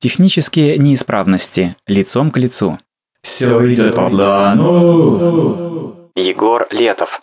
Технические неисправности. Лицом к лицу. Все идет по плану. Егор Летов.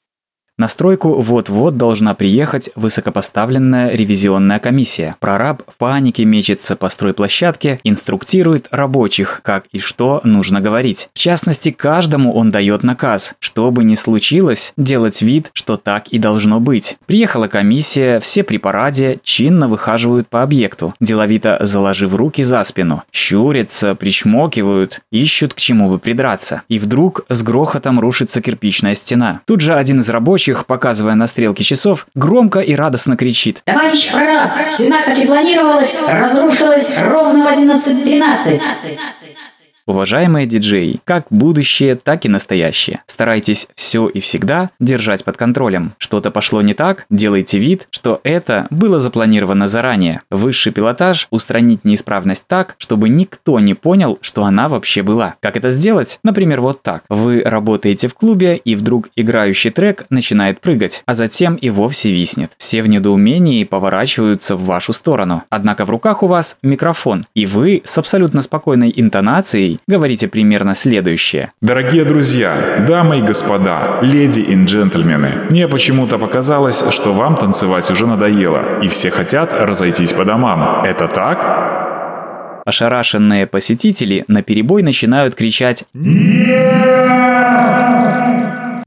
На стройку вот-вот должна приехать высокопоставленная ревизионная комиссия. Прораб в панике мечется по стройплощадке, инструктирует рабочих, как и что нужно говорить. В частности, каждому он дает наказ, что бы ни случилось, делать вид, что так и должно быть. Приехала комиссия, все при параде чинно выхаживают по объекту, деловито заложив руки за спину. Щурятся, причмокивают, ищут к чему бы придраться. И вдруг с грохотом рушится кирпичная стена. Тут же один из рабочих рабочих, показывая на стрелки часов, громко и радостно кричит. «Товарищ прораб, стена, как и планировалось, разрушилась ровно в 11.13!» Уважаемые диджеи, как будущее, так и настоящее. Старайтесь все и всегда держать под контролем. Что-то пошло не так, делайте вид, что это было запланировано заранее. Высший пилотаж – устранить неисправность так, чтобы никто не понял, что она вообще была. Как это сделать? Например, вот так. Вы работаете в клубе, и вдруг играющий трек начинает прыгать, а затем и вовсе виснет. Все в недоумении поворачиваются в вашу сторону. Однако в руках у вас микрофон, и вы с абсолютно спокойной интонацией говорите примерно следующее. Дорогие друзья, дамы и господа, леди и джентльмены, мне почему-то показалось, что вам танцевать уже надоело, и все хотят разойтись по домам. Это так? Ошарашенные посетители на перебой начинают кричать «Нет!».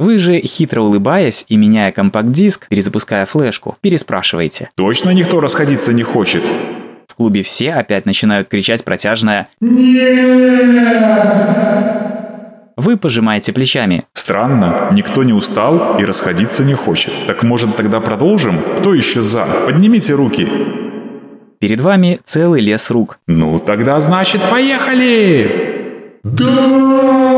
Вы же, хитро улыбаясь и меняя компакт-диск, перезапуская флешку, переспрашиваете. Точно никто расходиться не хочет? Клубе все опять начинают кричать протяжное Вы пожимаете плечами. Странно, никто не устал и расходиться не хочет. Так может тогда продолжим? Кто еще за? Поднимите руки. Перед вами целый лес рук. Ну тогда значит поехали! Да!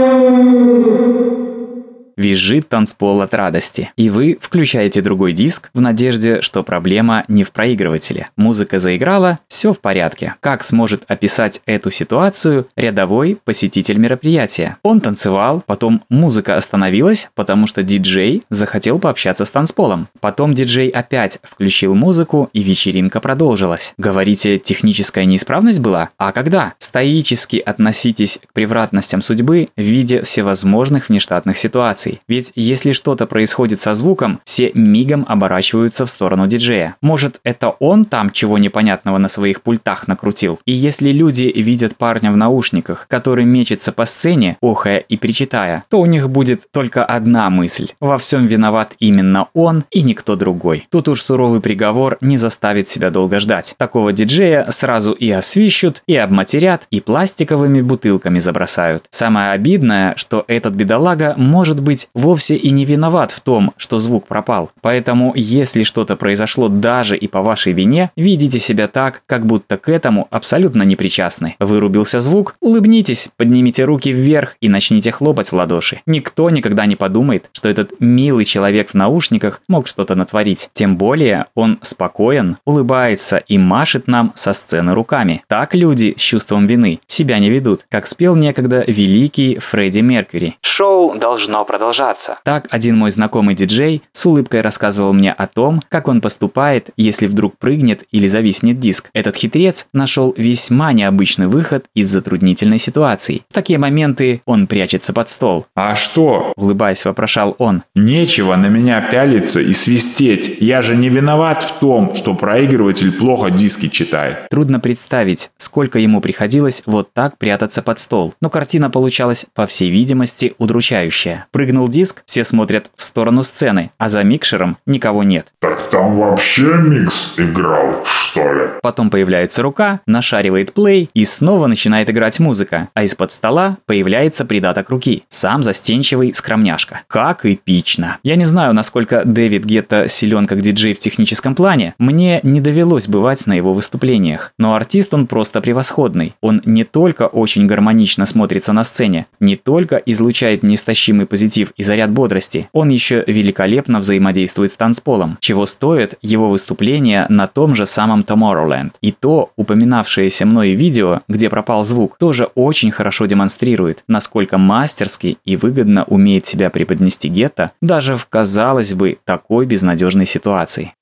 Визжит танцпол от радости. И вы включаете другой диск в надежде, что проблема не в проигрывателе. Музыка заиграла, все в порядке. Как сможет описать эту ситуацию рядовой посетитель мероприятия? Он танцевал, потом музыка остановилась, потому что диджей захотел пообщаться с танцполом. Потом диджей опять включил музыку, и вечеринка продолжилась. Говорите, техническая неисправность была? А когда? Стоически относитесь к превратностям судьбы в виде всевозможных внештатных ситуаций вибраций. Ведь если что-то происходит со звуком, все мигом оборачиваются в сторону диджея. Может, это он там чего непонятного на своих пультах накрутил? И если люди видят парня в наушниках, который мечется по сцене, охая и причитая, то у них будет только одна мысль. Во всем виноват именно он и никто другой. Тут уж суровый приговор не заставит себя долго ждать. Такого диджея сразу и освищут, и обматерят, и пластиковыми бутылками забросают. Самое обидное, что этот бедолага может быть быть, вовсе и не виноват в том, что звук пропал. Поэтому, если что-то произошло даже и по вашей вине, видите себя так, как будто к этому абсолютно не причастны. Вырубился звук? Улыбнитесь, поднимите руки вверх и начните хлопать в ладоши. Никто никогда не подумает, что этот милый человек в наушниках мог что-то натворить. Тем более, он спокоен, улыбается и машет нам со сцены руками. Так люди с чувством вины себя не ведут, как спел некогда великий Фредди Меркьюри. Шоу должно продолжаться продолжаться. Так один мой знакомый диджей с улыбкой рассказывал мне о том, как он поступает, если вдруг прыгнет или зависнет диск. Этот хитрец нашел весьма необычный выход из затруднительной ситуации. В такие моменты он прячется под стол. «А что?» – улыбаясь, вопрошал он. «Нечего на меня пялиться и свистеть. Я же не виноват в том, что проигрыватель плохо диски читает». Трудно представить, сколько ему приходилось вот так прятаться под стол. Но картина получалась, по всей видимости, удручающая. Прыгнул Прыгнул диск, все смотрят в сторону сцены, а за микшером никого нет. Так там вообще микс играл, что ли? Потом появляется рука, нашаривает плей и снова начинает играть музыка, а из-под стола появляется придаток руки. Сам застенчивый скромняшка. Как эпично. Я не знаю, насколько Дэвид Гетто силен как диджей в техническом плане, мне не довелось бывать на его выступлениях, но артист он просто превосходный. Он не только очень гармонично смотрится на сцене, не только излучает неистощимый позитив и заряд бодрости, он еще великолепно взаимодействует с танцполом, чего стоит его выступление на том же самом Tomorrowland. И то, упоминавшееся мной видео, где пропал звук, тоже очень хорошо демонстрирует, насколько мастерски и выгодно умеет себя преподнести гетто даже в, казалось бы, такой безнадежной ситуации.